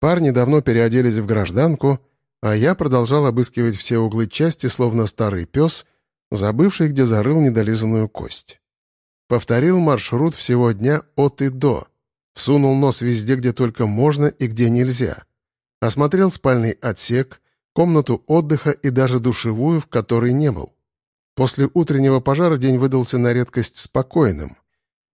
Парни давно переоделись в гражданку, а я продолжал обыскивать все углы части, словно старый пес, забывший, где зарыл недолизанную кость. Повторил маршрут всего дня от и до. Всунул нос везде, где только можно и где нельзя. Осмотрел спальный отсек, комнату отдыха и даже душевую, в которой не был. После утреннего пожара день выдался на редкость спокойным.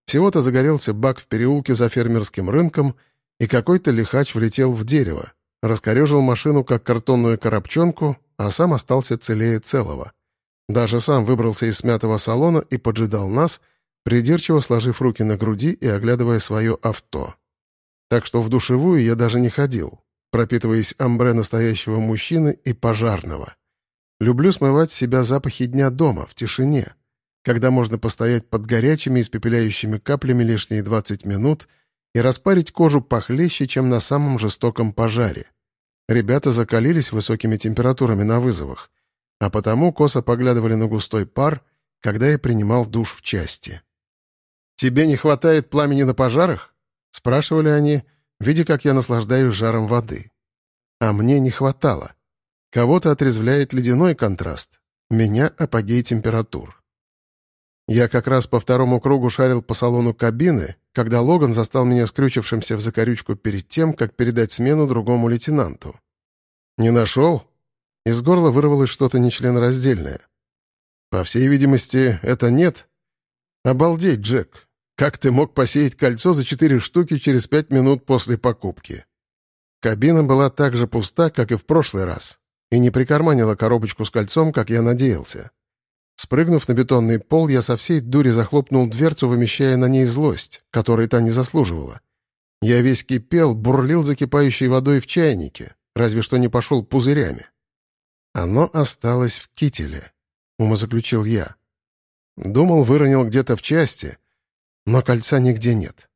Всего-то загорелся бак в переулке за фермерским рынком, и какой-то лихач влетел в дерево, раскорежил машину как картонную коробчонку, а сам остался целее целого. Даже сам выбрался из смятого салона и поджидал нас, придирчиво сложив руки на груди и оглядывая свое авто. Так что в душевую я даже не ходил, пропитываясь амбре настоящего мужчины и пожарного. Люблю смывать с себя запахи дня дома, в тишине, когда можно постоять под горячими испепеляющими каплями лишние 20 минут и распарить кожу похлеще, чем на самом жестоком пожаре. Ребята закалились высокими температурами на вызовах, а потому косо поглядывали на густой пар, когда я принимал душ в части. «Тебе не хватает пламени на пожарах?» — спрашивали они, видя, как я наслаждаюсь жаром воды. А мне не хватало. Кого-то отрезвляет ледяной контраст, меня — апогей температур. Я как раз по второму кругу шарил по салону кабины, когда Логан застал меня скрючившимся в закорючку перед тем, как передать смену другому лейтенанту. «Не нашел?» Из горла вырвалось что-то нечленораздельное. «По всей видимости, это нет?» «Обалдеть, Джек! Как ты мог посеять кольцо за четыре штуки через пять минут после покупки?» Кабина была так же пуста, как и в прошлый раз и не прикарманила коробочку с кольцом, как я надеялся. Спрыгнув на бетонный пол, я со всей дури захлопнул дверцу, вымещая на ней злость, которой та не заслуживала. Я весь кипел, бурлил закипающей водой в чайнике, разве что не пошел пузырями. Оно осталось в кителе, умозаключил я. Думал, выронил где-то в части, но кольца нигде нет.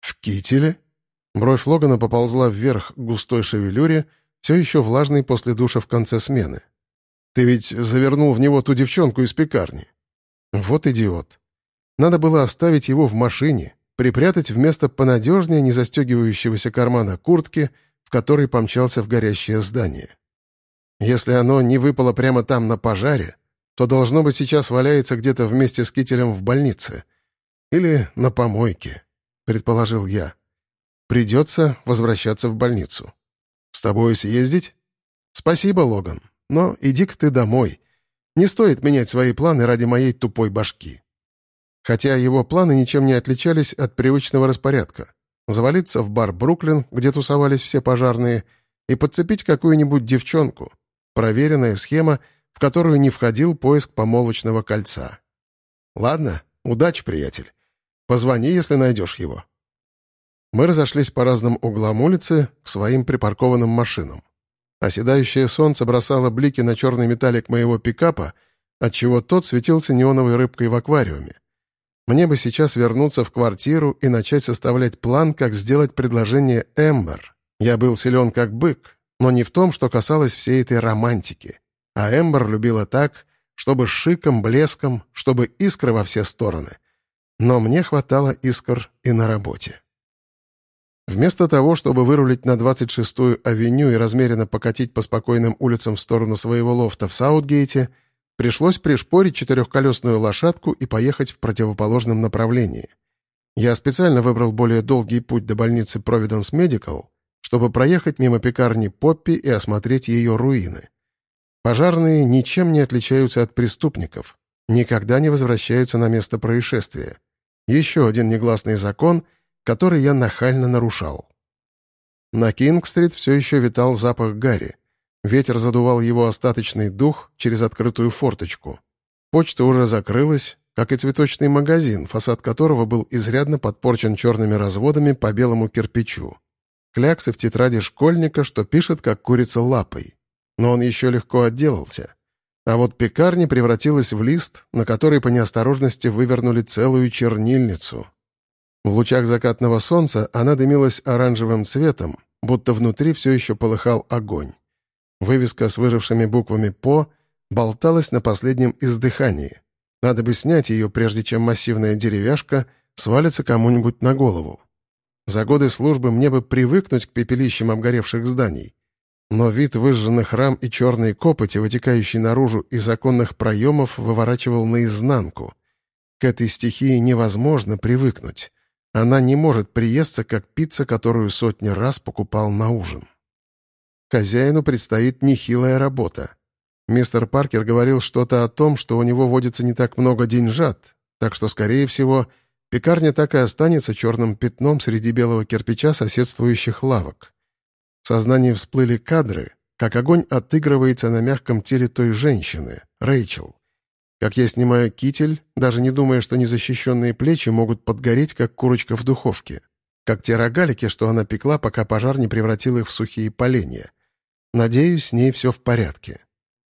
В кителе? Бровь Логана поползла вверх к густой шевелюре, все еще влажный после душа в конце смены. Ты ведь завернул в него ту девчонку из пекарни. Вот идиот. Надо было оставить его в машине, припрятать вместо понадежнее не застегивающегося кармана куртки, в которой помчался в горящее здание. Если оно не выпало прямо там на пожаре, то должно быть сейчас валяется где-то вместе с кителем в больнице. Или на помойке, предположил я. Придется возвращаться в больницу. «С тобой съездить?» «Спасибо, Логан, но иди-ка ты домой. Не стоит менять свои планы ради моей тупой башки». Хотя его планы ничем не отличались от привычного распорядка. Завалиться в бар «Бруклин», где тусовались все пожарные, и подцепить какую-нибудь девчонку. Проверенная схема, в которую не входил поиск помолвочного кольца. «Ладно, удачи, приятель. Позвони, если найдешь его». Мы разошлись по разным углам улицы к своим припаркованным машинам. Оседающее солнце бросало блики на черный металлик моего пикапа, отчего тот светился неоновой рыбкой в аквариуме. Мне бы сейчас вернуться в квартиру и начать составлять план, как сделать предложение Эмбер. Я был силен как бык, но не в том, что касалось всей этой романтики. А Эмбер любила так, чтобы шиком, блеском, чтобы искры во все стороны. Но мне хватало искр и на работе. Вместо того, чтобы вырулить на 26-ю авеню и размеренно покатить по спокойным улицам в сторону своего лофта в Саутгейте, пришлось пришпорить четырехколесную лошадку и поехать в противоположном направлении. Я специально выбрал более долгий путь до больницы Providence Medical, чтобы проехать мимо пекарни Поппи и осмотреть ее руины. Пожарные ничем не отличаются от преступников, никогда не возвращаются на место происшествия. Еще один негласный закон — который я нахально нарушал. На Кинг-стрит все еще витал запах гари. Ветер задувал его остаточный дух через открытую форточку. Почта уже закрылась, как и цветочный магазин, фасад которого был изрядно подпорчен черными разводами по белому кирпичу. Кляксы в тетради школьника, что пишет, как курица лапой. Но он еще легко отделался. А вот пекарня превратилась в лист, на который по неосторожности вывернули целую чернильницу. В лучах закатного солнца она дымилась оранжевым цветом, будто внутри все еще полыхал огонь. Вывеска с выжившими буквами «По» болталась на последнем издыхании. Надо бы снять ее, прежде чем массивная деревяшка свалится кому-нибудь на голову. За годы службы мне бы привыкнуть к пепелищам обгоревших зданий. Но вид выжженных рам и черной копоти, вытекающей наружу из оконных проемов, выворачивал наизнанку. К этой стихии невозможно привыкнуть. Она не может приесться, как пицца, которую сотни раз покупал на ужин. Хозяину предстоит нехилая работа. Мистер Паркер говорил что-то о том, что у него водится не так много деньжат, так что, скорее всего, пекарня так и останется черным пятном среди белого кирпича соседствующих лавок. В сознании всплыли кадры, как огонь отыгрывается на мягком теле той женщины, Рэйчел. Как я снимаю китель, даже не думая, что незащищенные плечи могут подгореть, как курочка в духовке. Как те рогалики, что она пекла, пока пожар не превратил их в сухие поленья. Надеюсь, с ней все в порядке.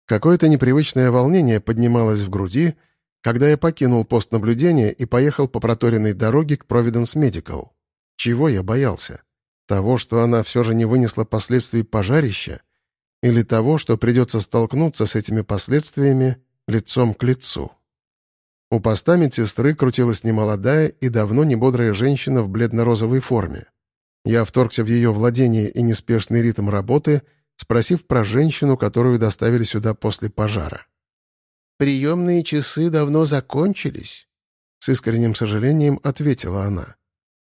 Какое-то непривычное волнение поднималось в груди, когда я покинул пост наблюдения и поехал по проторенной дороге к Providence Medical. Чего я боялся? Того, что она все же не вынесла последствий пожарища? Или того, что придется столкнуться с этими последствиями лицом к лицу? У поста медсестры крутилась немолодая и давно не бодрая женщина в бледно-розовой форме. Я вторгся в ее владение и неспешный ритм работы, спросив про женщину, которую доставили сюда после пожара. «Приемные часы давно закончились», — с искренним сожалением ответила она.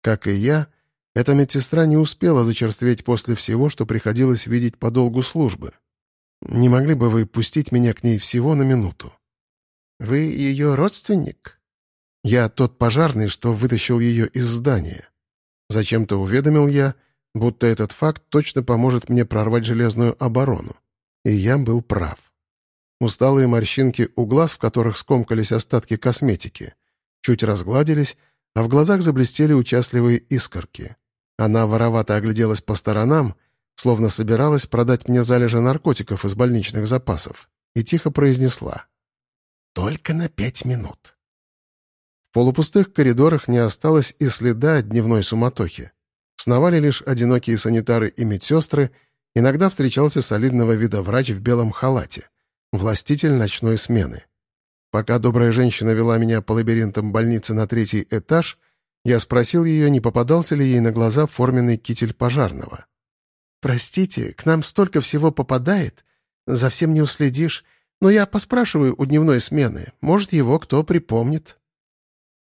Как и я, — эта медсестра не успела зачерстветь после всего, что приходилось видеть по долгу службы. Не могли бы вы пустить меня к ней всего на минуту? Вы ее родственник? Я тот пожарный, что вытащил ее из здания. Зачем-то уведомил я, будто этот факт точно поможет мне прорвать железную оборону. И я был прав. Усталые морщинки у глаз, в которых скомкались остатки косметики, чуть разгладились, а в глазах заблестели участливые искорки. Она воровато огляделась по сторонам, словно собиралась продать мне залежи наркотиков из больничных запасов, и тихо произнесла. «Только на пять минут». В полупустых коридорах не осталось и следа дневной суматохи. Сновали лишь одинокие санитары и медсестры, иногда встречался солидного вида врач в белом халате, властитель ночной смены. Пока добрая женщина вела меня по лабиринтам больницы на третий этаж, я спросил ее, не попадался ли ей на глаза форменный китель пожарного. «Простите, к нам столько всего попадает, за всем не уследишь, но я поспрашиваю у дневной смены, может, его кто припомнит».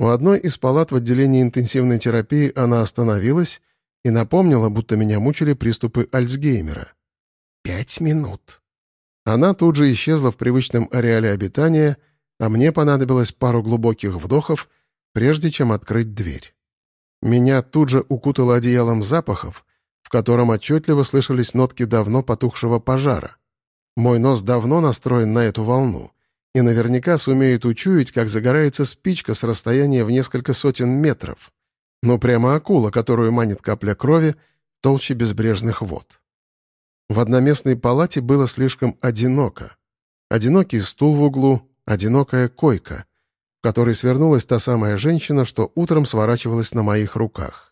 У одной из палат в отделении интенсивной терапии она остановилась и напомнила, будто меня мучили приступы Альцгеймера. «Пять минут». Она тут же исчезла в привычном ареале обитания — а мне понадобилось пару глубоких вдохов, прежде чем открыть дверь. Меня тут же укутало одеялом запахов, в котором отчетливо слышались нотки давно потухшего пожара. Мой нос давно настроен на эту волну и наверняка сумеет учуять, как загорается спичка с расстояния в несколько сотен метров. Ну, прямо акула, которую манит капля крови, толще безбрежных вод. В одноместной палате было слишком одиноко. Одинокий стул в углу, одинокая койка, в которой свернулась та самая женщина, что утром сворачивалась на моих руках.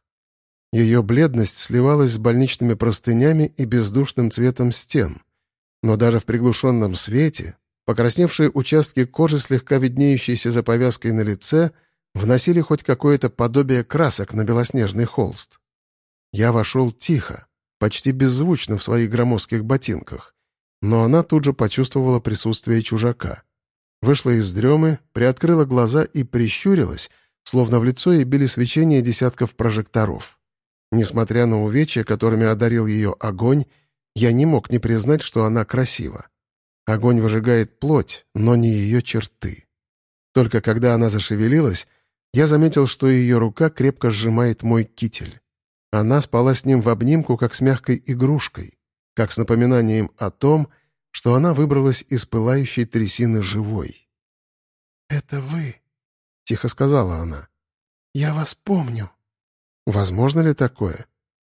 Ее бледность сливалась с больничными простынями и бездушным цветом стен, но даже в приглушенном свете покрасневшие участки кожи, слегка виднеющиеся за повязкой на лице, вносили хоть какое-то подобие красок на белоснежный холст. Я вошел тихо, почти беззвучно в своих громоздких ботинках, но она тут же почувствовала присутствие чужака. Вышла из дремы, приоткрыла глаза и прищурилась, словно в лицо ей били свечение десятков прожекторов. Несмотря на увечья, которыми одарил ее огонь, я не мог не признать, что она красива. Огонь выжигает плоть, но не ее черты. Только когда она зашевелилась, я заметил, что ее рука крепко сжимает мой китель. Она спала с ним в обнимку, как с мягкой игрушкой, как с напоминанием о том, что она выбралась из пылающей трясины живой. «Это вы», — тихо сказала она. «Я вас помню». Возможно ли такое?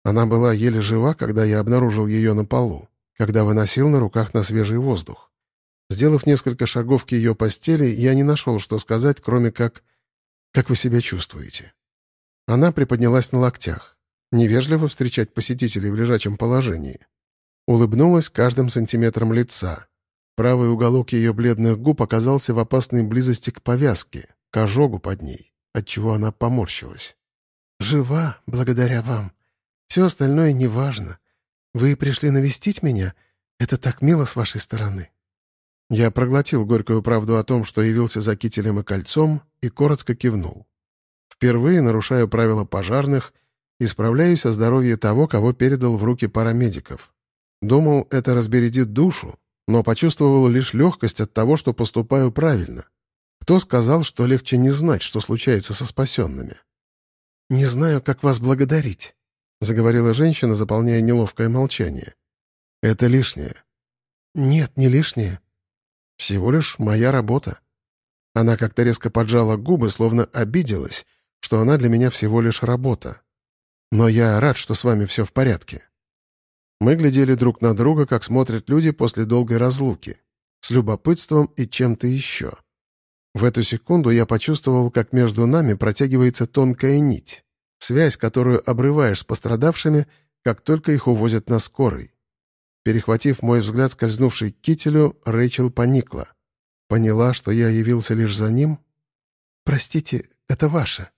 Она была еле жива, когда я обнаружил ее на полу, когда выносил на руках на свежий воздух. Сделав несколько шагов к ее постели, я не нашел, что сказать, кроме как «Как вы себя чувствуете?». Она приподнялась на локтях. Невежливо встречать посетителей в лежачем положении. Улыбнулась каждым сантиметром лица. Правый уголок ее бледных губ оказался в опасной близости к повязке, к ожогу под ней, отчего она поморщилась. «Жива, благодаря вам. Все остальное неважно. Вы пришли навестить меня? Это так мило с вашей стороны». Я проглотил горькую правду о том, что явился за кителем и кольцом, и коротко кивнул. Впервые нарушаю правила пожарных и справляюсь о здоровье того, кого передал в руки парамедиков. Думал, это разбередит душу, но почувствовал лишь легкость от того, что поступаю правильно. Кто сказал, что легче не знать, что случается со спасенными? «Не знаю, как вас благодарить», — заговорила женщина, заполняя неловкое молчание. «Это лишнее». «Нет, не лишнее. Всего лишь моя работа. Она как-то резко поджала губы, словно обиделась, что она для меня всего лишь работа. Но я рад, что с вами все в порядке. Мы глядели друг на друга, как смотрят люди после долгой разлуки, с любопытством и чем-то еще. В эту секунду я почувствовал, как между нами протягивается тонкая нить, связь, которую обрываешь с пострадавшими, как только их увозят на скорой. Перехватив мой взгляд, скользнувший к кителю, Рэйчел поникла. Поняла, что я явился лишь за ним? «Простите, это ваше».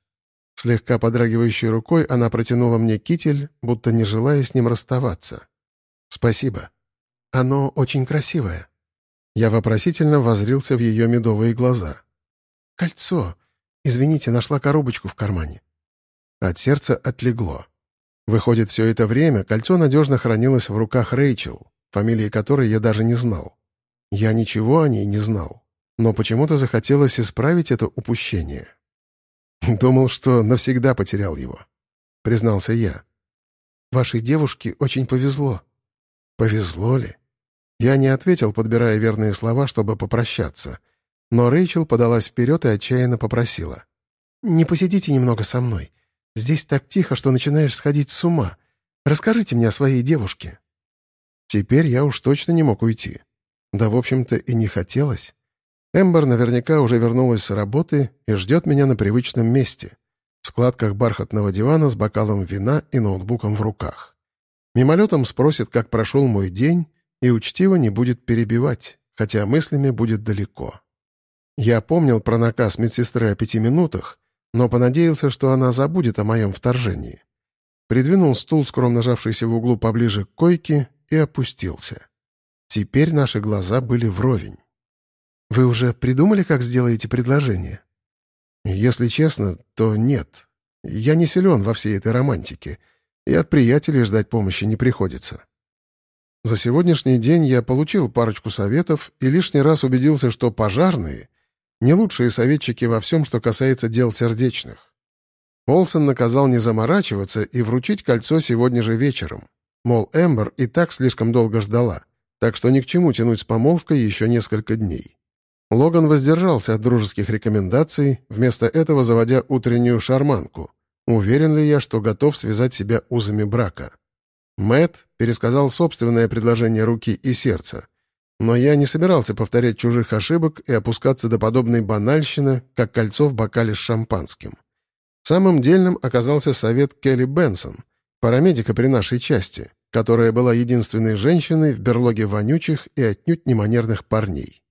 Слегка подрагивающей рукой она протянула мне китель, будто не желая с ним расставаться. «Спасибо. Оно очень красивое». Я вопросительно возрился в ее медовые глаза. «Кольцо. Извините, нашла коробочку в кармане». От сердца отлегло. Выходит, все это время кольцо надежно хранилось в руках Рэйчел, фамилии которой я даже не знал. Я ничего о ней не знал, но почему-то захотелось исправить это упущение. Думал, что навсегда потерял его, признался я. Вашей девушке очень повезло. Повезло ли? Я не ответил, подбирая верные слова, чтобы попрощаться. Но Рэйчел подалась вперед и отчаянно попросила. «Не посидите немного со мной. Здесь так тихо, что начинаешь сходить с ума. Расскажите мне о своей девушке». Теперь я уж точно не мог уйти. Да, в общем-то, и не хотелось. Эмбер наверняка уже вернулась с работы и ждет меня на привычном месте, в складках бархатного дивана с бокалом вина и ноутбуком в руках. Мимолетом спросит, как прошел мой день, и учтиво не будет перебивать, хотя мыслями будет далеко. Я помнил про наказ медсестры о пяти минутах, но понадеялся, что она забудет о моем вторжении. Придвинул стул, скромно жавшийся в углу поближе к койке, и опустился. Теперь наши глаза были вровень. «Вы уже придумали, как сделаете предложение?» «Если честно, то нет. Я не силен во всей этой романтике, и от приятелей ждать помощи не приходится». За сегодняшний день я получил парочку советов и лишний раз убедился, что пожарные не лучшие советчики во всем, что касается дел сердечных. Олсен наказал не заморачиваться и вручить кольцо сегодня же вечером. Мол, Эмбер и так слишком долго ждала, так что ни к чему тянуть с помолвкой еще несколько дней. Логан воздержался от дружеских рекомендаций, вместо этого заводя утреннюю шарманку. Уверен ли я, что готов связать себя узами брака? Мэт пересказал собственное предложение руки и сердца. Но я не собирался повторять чужих ошибок и опускаться до подобной банальщины, как кольцо в бокале с шампанским. Самым дельным оказался совет Келли Бенсон, парамедика при нашей части, которая была единственной женщиной в берлоге вонючих и отнюдь неманерных парней.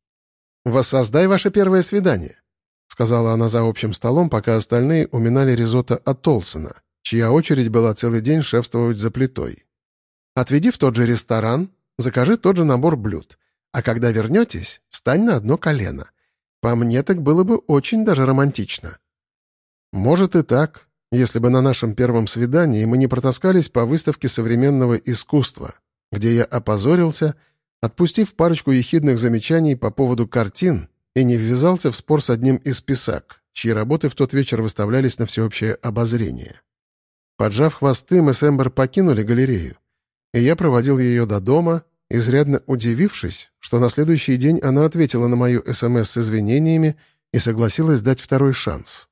«Воссоздай ваше первое свидание», — сказала она за общим столом, пока остальные уминали ризотто от Толсона, чья очередь была целый день шефствовать за плитой. «Отведи в тот же ресторан, закажи тот же набор блюд. А когда вернетесь, встань на одно колено. По мне так было бы очень даже романтично. Может и так, если бы на нашем первом свидании мы не протаскались по выставке современного искусства, где я опозорился, отпустив парочку ехидных замечаний по поводу картин и не ввязался в спор с одним из писак, чьи работы в тот вечер выставлялись на всеобщее обозрение. Поджав хвосты, мы с Эмбер покинули галерею, и я проводил ее до дома, изрядно удивившись, что на следующий день она ответила на мою СМС с извинениями и согласилась дать второй шанс.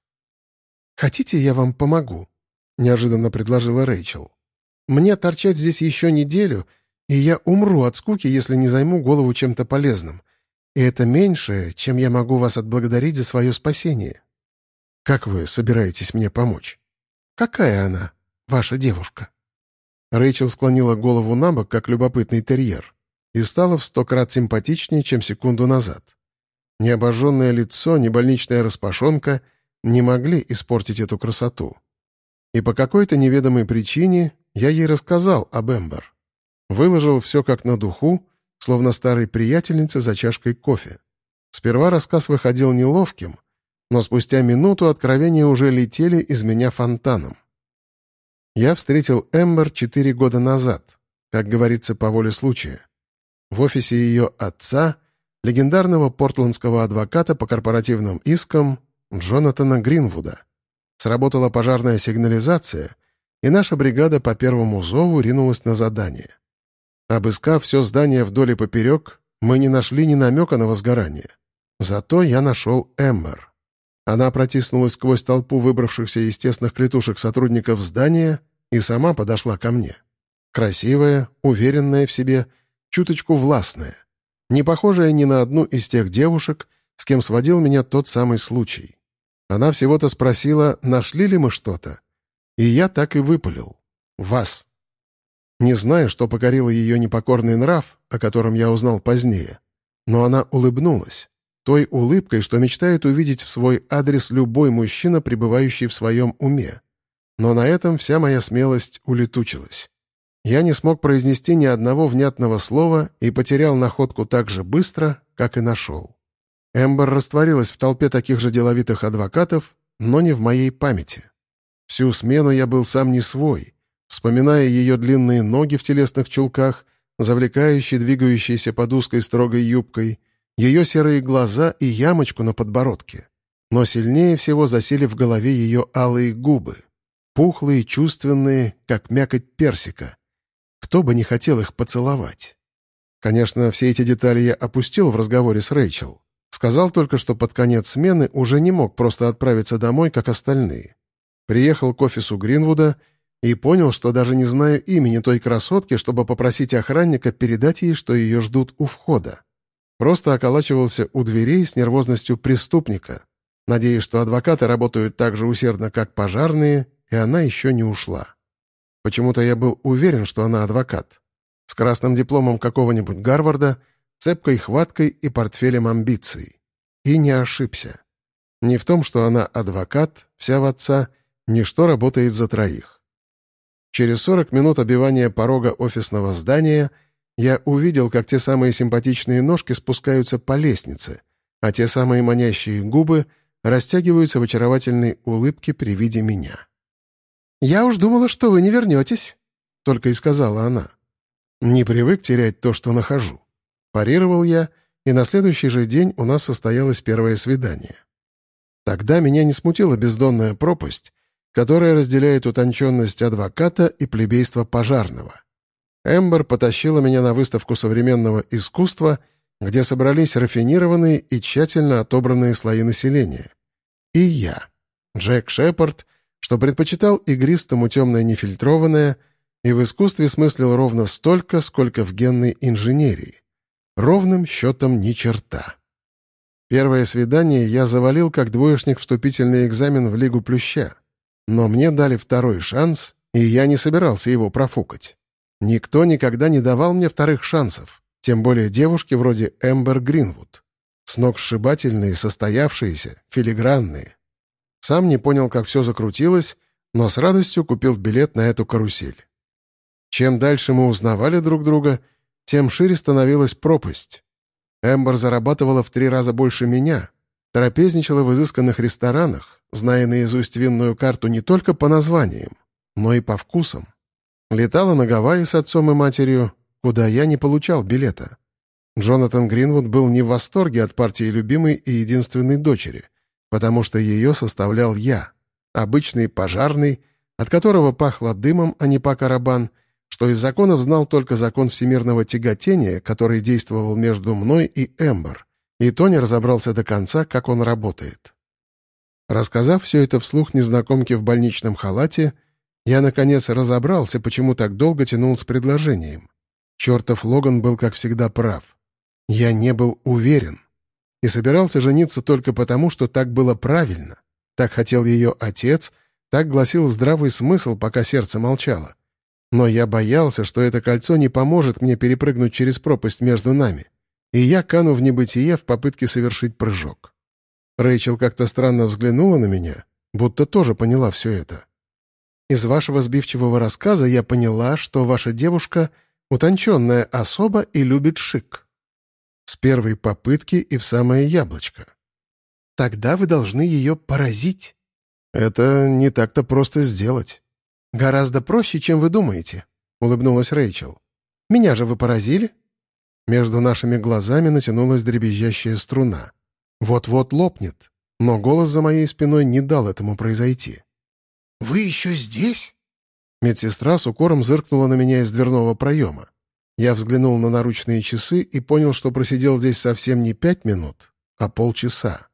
«Хотите, я вам помогу?» — неожиданно предложила Рэйчел. «Мне торчать здесь еще неделю, и я умру от скуки, если не займу голову чем-то полезным. И это меньшее, чем я могу вас отблагодарить за свое спасение». «Как вы собираетесь мне помочь?» «Какая она, ваша девушка?» Рэйчел склонила голову на бок, как любопытный терьер, и стала в сто крат симпатичнее, чем секунду назад. Ни обожженное лицо, ни больничная распашонка не могли испортить эту красоту. И по какой-то неведомой причине я ей рассказал об Эмбер. Выложил все как на духу, словно старой приятельнице за чашкой кофе. Сперва рассказ выходил неловким, но спустя минуту откровения уже летели из меня фонтаном. Я встретил Эмбер четыре года назад, как говорится, по воле случая. В офисе ее отца, легендарного портландского адвоката по корпоративным искам Джонатана Гринвуда. Сработала пожарная сигнализация, и наша бригада по первому зову ринулась на задание. Обыскав все здание вдоль и поперек, мы не нашли ни намека на возгорание. Зато я нашел Эмбер. Она протиснулась сквозь толпу выбравшихся из тесных клетушек сотрудников здания и сама подошла ко мне. Красивая, уверенная в себе, чуточку властная. Не похожая ни на одну из тех девушек, с кем сводил меня тот самый случай. Она всего-то спросила, нашли ли мы что-то. И я так и выпалил. Вас. Не знаю, что покорило ее непокорный нрав, о котором я узнал позднее. Но она улыбнулась. Той улыбкой, что мечтает увидеть в свой адрес любой мужчина, пребывающий в своем уме. Но на этом вся моя смелость улетучилась. Я не смог произнести ни одного внятного слова и потерял находку так же быстро, как и нашел. Эмбер растворилась в толпе таких же деловитых адвокатов, но не в моей памяти. Всю смену я был сам не свой, вспоминая ее длинные ноги в телесных чулках, завлекающие двигающиеся под узкой строгой юбкой, ее серые глаза и ямочку на подбородке. Но сильнее всего засели в голове ее алые губы, пухлые, чувственные, как мякоть персика. Кто бы не хотел их поцеловать? Конечно, все эти детали я опустил в разговоре с Рэйчел. Сказал только, что под конец смены уже не мог просто отправиться домой, как остальные. Приехал к офису Гринвуда и понял, что даже не знаю имени той красотки, чтобы попросить охранника передать ей, что ее ждут у входа. Просто околачивался у дверей с нервозностью преступника, надеясь, что адвокаты работают так же усердно, как пожарные, и она еще не ушла. Почему-то я был уверен, что она адвокат. С красным дипломом какого-нибудь Гарварда — цепкой хваткой и портфелем амбиций. И не ошибся. Не в том, что она адвокат, вся в отца, ни что работает за троих. Через 40 минут обивания порога офисного здания я увидел, как те самые симпатичные ножки спускаются по лестнице, а те самые манящие губы растягиваются в очаровательной улыбке при виде меня. «Я уж думала, что вы не вернетесь», — только и сказала она. «Не привык терять то, что нахожу». Парировал я, и на следующий же день у нас состоялось первое свидание. Тогда меня не смутила бездонная пропасть, которая разделяет утонченность адвоката и плебейство пожарного. Эмбер потащила меня на выставку современного искусства, где собрались рафинированные и тщательно отобранные слои населения. И я, Джек Шепард, что предпочитал игристому темное нефильтрованное и в искусстве смыслил ровно столько, сколько в генной инженерии. Ровным счетом ни черта. Первое свидание я завалил как двоечник вступительный экзамен в Лигу Плюща. Но мне дали второй шанс, и я не собирался его профукать. Никто никогда не давал мне вторых шансов, тем более девушки вроде Эмбер Гринвуд. Сногсшибательные, состоявшиеся, филигранные. Сам не понял, как все закрутилось, но с радостью купил билет на эту карусель. Чем дальше мы узнавали друг друга, тем шире становилась пропасть. Эмбер зарабатывала в три раза больше меня, трапезничала в изысканных ресторанах, зная наизусть винную карту не только по названиям, но и по вкусам. Летала на Гавайи с отцом и матерью, куда я не получал билета. Джонатан Гринвуд был не в восторге от партии любимой и единственной дочери, потому что ее составлял я, обычный пожарный, от которого пахло дымом, а не по карабан, что из законов знал только закон всемирного тяготения, который действовал между мной и Эмбер, и то не разобрался до конца, как он работает. Рассказав все это вслух незнакомке в больничном халате, я, наконец, разобрался, почему так долго тянул с предложением. Чертов Логан был, как всегда, прав. Я не был уверен. И собирался жениться только потому, что так было правильно. Так хотел ее отец, так гласил здравый смысл, пока сердце молчало. Но я боялся, что это кольцо не поможет мне перепрыгнуть через пропасть между нами, и я кану в небытие в попытке совершить прыжок. Рэйчел как-то странно взглянула на меня, будто тоже поняла все это. Из вашего сбивчивого рассказа я поняла, что ваша девушка — утонченная особа и любит шик. С первой попытки и в самое яблочко. Тогда вы должны ее поразить. Это не так-то просто сделать. Гораздо проще, чем вы думаете, — улыбнулась Рэйчел. Меня же вы поразили? Между нашими глазами натянулась дребезжащая струна. Вот-вот лопнет, но голос за моей спиной не дал этому произойти. «Вы еще здесь?» Медсестра с укором зыркнула на меня из дверного проема. Я взглянул на наручные часы и понял, что просидел здесь совсем не пять минут, а полчаса.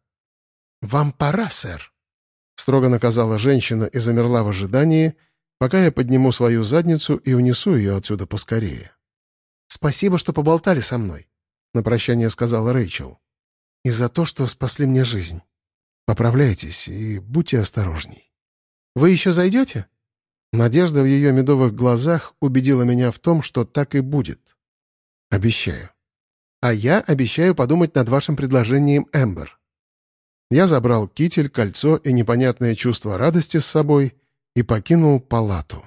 «Вам пора, сэр», — строго наказала женщина и замерла в ожидании, пока я подниму свою задницу и унесу ее отсюда поскорее. «Спасибо, что поболтали со мной», — на прощание сказала Рэйчел. «И за то, что спасли мне жизнь. Поправляйтесь и будьте осторожней». «Вы еще зайдете?» Надежда в ее медовых глазах убедила меня в том, что так и будет. «Обещаю». «А я обещаю подумать над вашим предложением, Эмбер». Я забрал китель, кольцо и непонятное чувство радости с собой и покинул палату.